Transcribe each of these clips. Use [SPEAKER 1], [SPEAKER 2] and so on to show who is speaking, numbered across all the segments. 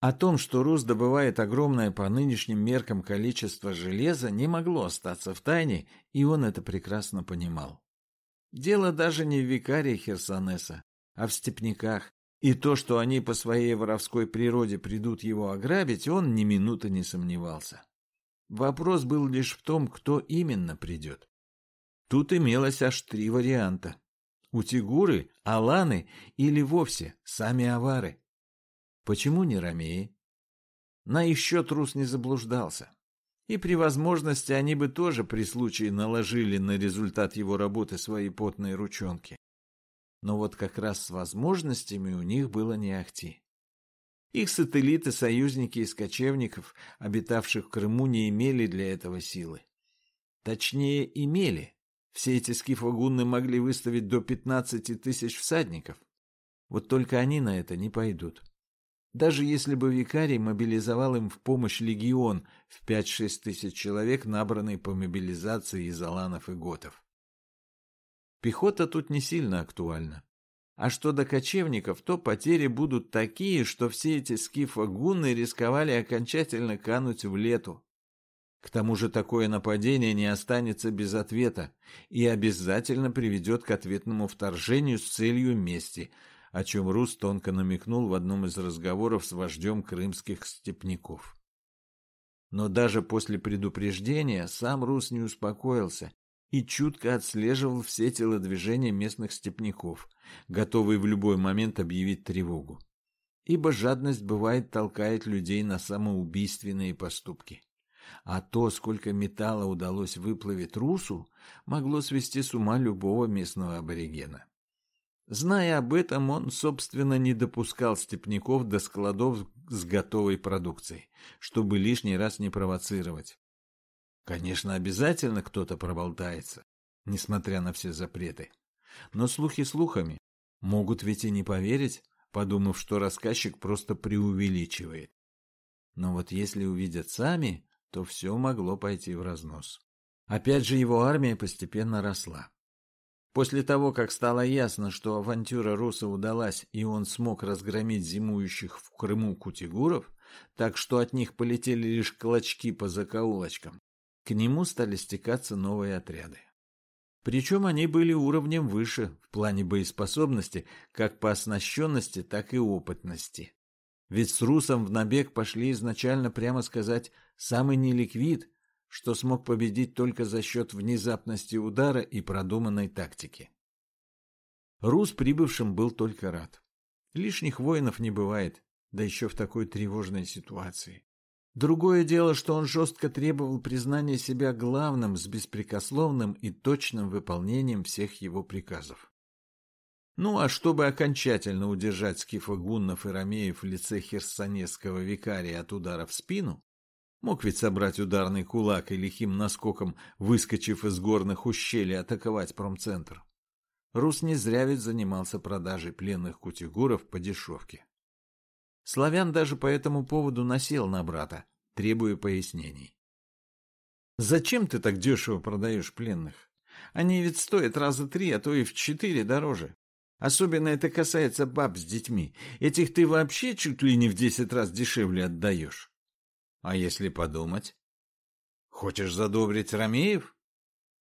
[SPEAKER 1] О том, что Рус добывает огромное по нынешним меркам количество железа, не могло остаться в тайне, и он это прекрасно понимал. Дело даже не в викарии Херсонеса, а в степняках, и то, что они по своей воровской природе придут его ограбить, он ни минуты не сомневался. Вопрос был лишь в том, кто именно придет. Тут имелось аж три варианта. Утигуры, Аланы или вовсе сами авары. Почему не ромеи? На их счет Рус не заблуждался. И при возможности они бы тоже при случае наложили на результат его работы свои потные ручонки. Но вот как раз с возможностями у них было не ахти. Их сателлиты-союзники из кочевников, обитавших в Крыму, не имели для этого силы. Точнее, имели. Все эти скифогунны могли выставить до 15 тысяч всадников. Вот только они на это не пойдут. Даже если бы викарий мобилизовал им в помощь легион в 5-6 тысяч человек, набранный по мобилизации из аланов и готов. Пехота тут не сильно актуальна. А что до кочевников, то потери будут такие, что все эти скифогунны рисковали окончательно кануть в лету. К тому же такое нападение не останется без ответа и обязательно приведет к ответному вторжению с целью мести – о чем Рус тонко намекнул в одном из разговоров с вождем крымских степняков. Но даже после предупреждения сам Рус не успокоился и чутко отслеживал все телодвижения местных степняков, готовый в любой момент объявить тревогу. Ибо жадность бывает толкает людей на самоубийственные поступки. А то, сколько металла удалось выплавить Русу, могло свести с ума любого местного аборигена. Зная об этом, он, собственно, не допускал степняков до складов с готовой продукцией, чтобы лишний раз не провоцировать. Конечно, обязательно кто-то проболтается, несмотря на все запреты. Но слухи слухами. Могут ведь и не поверить, подумав, что рассказчик просто преувеличивает. Но вот если увидят сами, то все могло пойти в разнос. Опять же, его армия постепенно росла. После того, как стало ясно, что авантюра Руса удалась и он смог разгромить зимующих в Крыму кутигуров, так что от них полетели лишь клочки по закоулочкам, к нему стали стекаться новые отряды. Причем они были уровнем выше в плане боеспособности, как по оснащенности, так и опытности. Ведь с Русом в набег пошли изначально, прямо сказать, самый неликвид, что смог победить только за счет внезапности удара и продуманной тактики. Рус прибывшим был только рад. Лишних воинов не бывает, да еще в такой тревожной ситуации. Другое дело, что он жестко требовал признания себя главным с беспрекословным и точным выполнением всех его приказов. Ну а чтобы окончательно удержать скифа гуннов и ромеев в лице херсонесского викария от удара в спину, Мог ведь собрать ударный кулак и лихим наскоком, выскочив из горных ущелий, атаковать промцентр. Рус не зря ведь занимался продажей пленных кутигуров по дешевке. Славян даже по этому поводу насел на брата, требуя пояснений. «Зачем ты так дешево продаешь пленных? Они ведь стоят раза три, а то и в четыре дороже. Особенно это касается баб с детьми. Этих ты вообще чуть ли не в десять раз дешевле отдаешь». А если подумать? Хочешь задобрить Ромеев?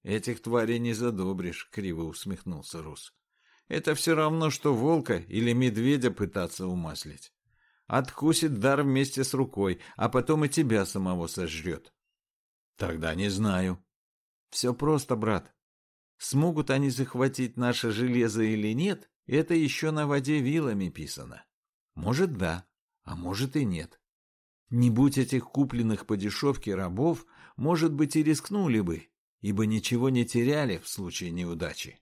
[SPEAKER 1] Этих тварей не задобришь, криво усмехнулся Рус. Это все равно, что волка или медведя пытаться умаслить. Откусит дар вместе с рукой, а потом и тебя самого сожрет. Тогда не знаю. Все просто, брат. Смогут они захватить наше железо или нет, это еще на воде вилами писано. Может, да, а может и нет. Не будь этих купленных по дешевке рабов, может быть, и рискнули бы, ибо ничего не теряли в случае неудачи.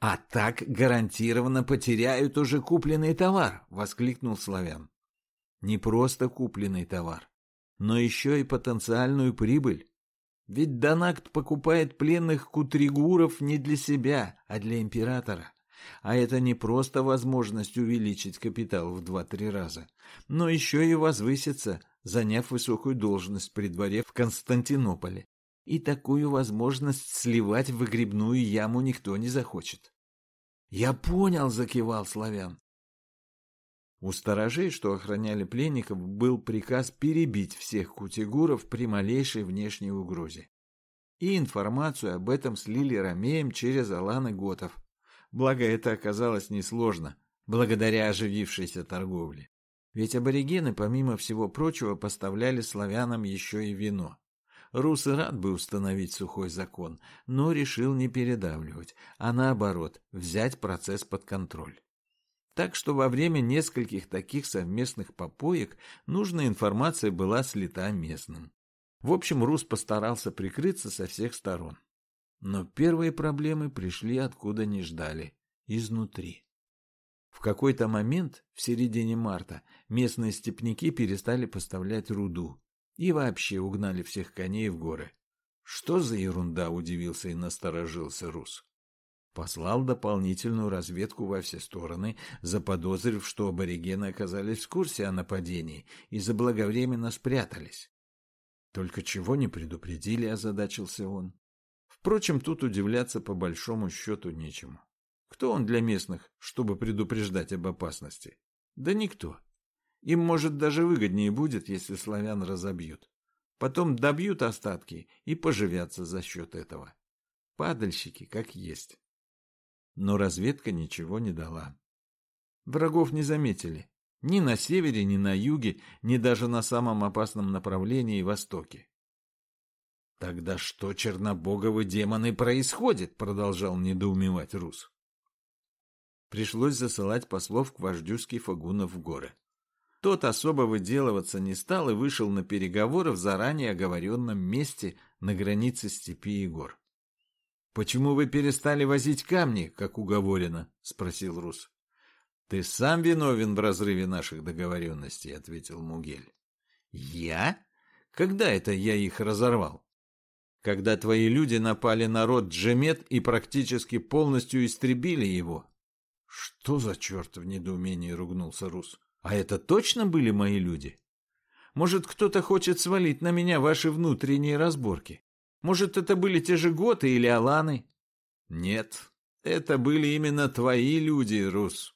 [SPEAKER 1] «А так гарантированно потеряют уже купленный товар!» — воскликнул Славян. «Не просто купленный товар, но еще и потенциальную прибыль. Ведь Донакт покупает пленных кутригуров не для себя, а для императора. А это не просто возможность увеличить капитал в два-три раза, но еще и возвыситься, заняв высокую должность при дворе в Константинополе. И такую возможность сливать в выгребную яму никто не захочет. «Я понял», — закивал славян. У сторожей, что охраняли пленников, был приказ перебить всех кутигуров при малейшей внешней угрозе. И информацию об этом слили ромеем через Алан и Готов. Благо, это оказалось несложно, благодаря оживившейся торговле. Ведь аборигены, помимо всего прочего, поставляли славянам еще и вино. Рус и рад бы установить сухой закон, но решил не передавливать, а наоборот, взять процесс под контроль. Так что во время нескольких таких совместных попоек нужная информация была слита местным. В общем, Рус постарался прикрыться со всех сторон. Но первые проблемы пришли откуда не ждали – изнутри. В какой-то момент, в середине марта, местные степняки перестали поставлять руду и вообще угнали всех коней в горы. Что за ерунда, удивился и насторожился Рус. Послал дополнительную разведку во все стороны, заподозрив, что аборигены оказались в курсе о нападении и заблаговременно спрятались. Только чего не предупредили, озадачился он. Впрочем, тут удивляться по большому счету нечему. Кто он для местных, чтобы предупреждать об опасности? Да никто. Им, может, даже выгоднее будет, если славян разобьют. Потом добьют остатки и поживятся за счет этого. Падальщики, как есть. Но разведка ничего не дала. Врагов не заметили. Ни на севере, ни на юге, ни даже на самом опасном направлении востоке. «Тогда что, чернобоговы демоны, происходит?» — продолжал недоумевать Рус. Пришлось засылать послов к вождю Скифагунов в горы. Тот особо выделываться не стал и вышел на переговоры в заранее оговоренном месте на границе степи и гор. «Почему вы перестали возить камни, как уговорено?» — спросил Рус. «Ты сам виновен в разрыве наших договоренностей», — ответил Мугель. «Я? Когда это я их разорвал?» «Когда твои люди напали на род Джемет и практически полностью истребили его». «Что за черт?» — в недоумении ругнулся Рус. А это точно были мои люди? Может, кто-то хочет свалить на меня ваши внутренние разборки? Может, это были те же Готы или Аланы? Нет, это были именно твои люди, Рус.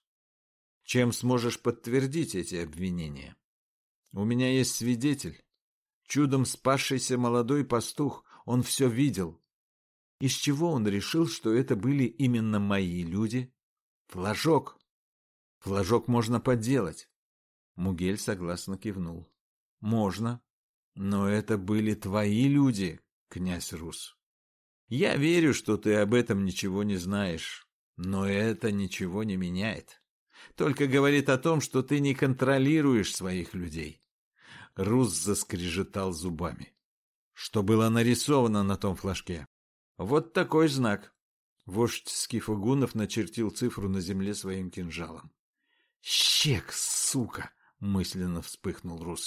[SPEAKER 1] Чем сможешь подтвердить эти обвинения? У меня есть свидетель. Чудом спасшийся молодой пастух, он все видел. Из чего он решил, что это были именно мои люди? Флажок. Флажок можно подделать. Мугель согласно кивнул. Можно. Но это были твои люди, князь Рус. Я верю, что ты об этом ничего не знаешь, но это ничего не меняет. Только говорит о том, что ты не контролируешь своих людей. Рус заскрежетал зубами. Что было нарисовано на том флажке? Вот такой знак. Вождь Скифагунов начертил цифру на земле своим кинжалом. «Щек, сука!» мысленно вспыхнул Рус.